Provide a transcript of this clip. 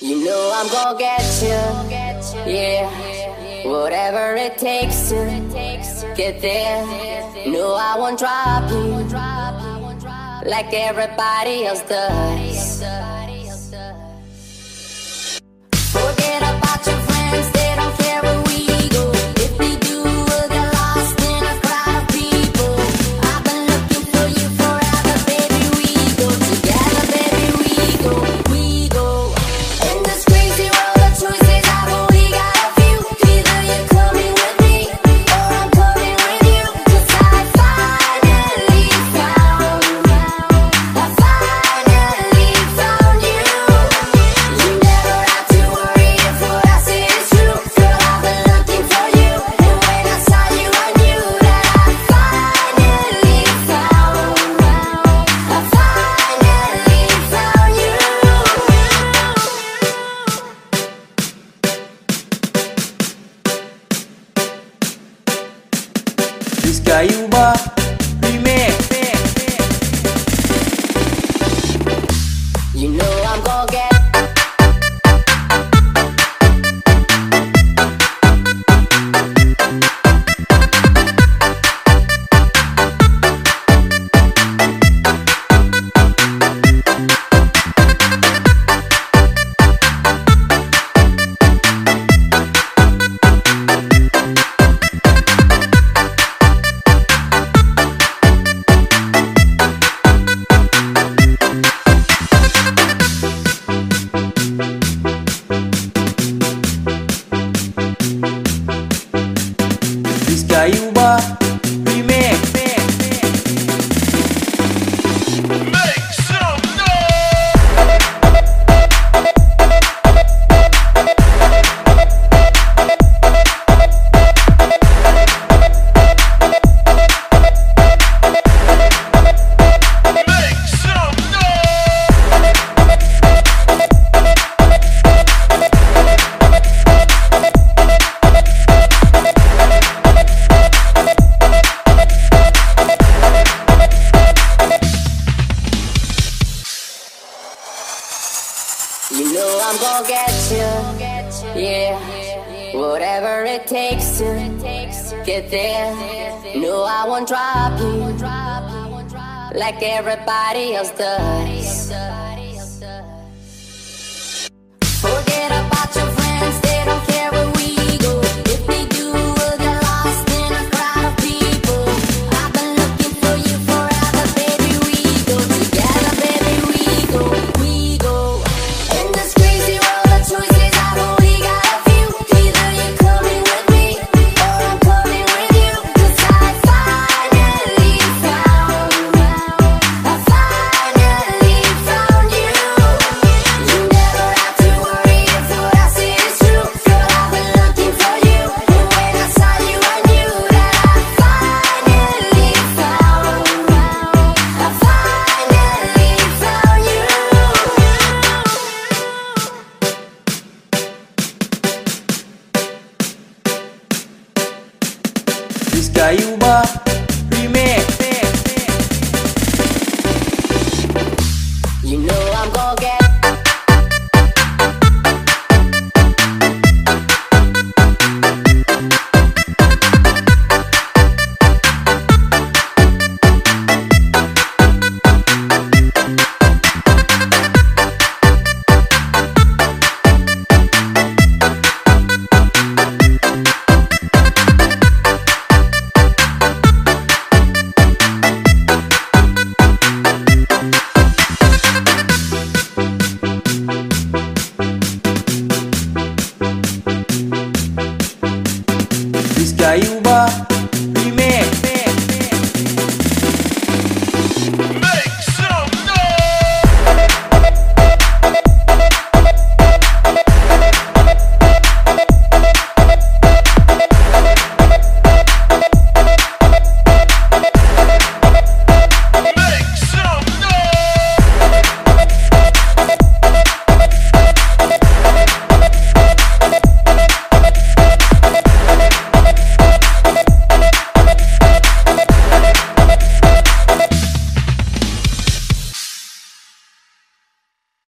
You know I'm gonna get you, yeah. Whatever it takes to get there. No, I won't drop you like everybody else does. Caiuba Remix You know You know I'm gonna get you, yeah. Whatever it takes to get there. No, I won't drop you like everybody else does. This guy you remain.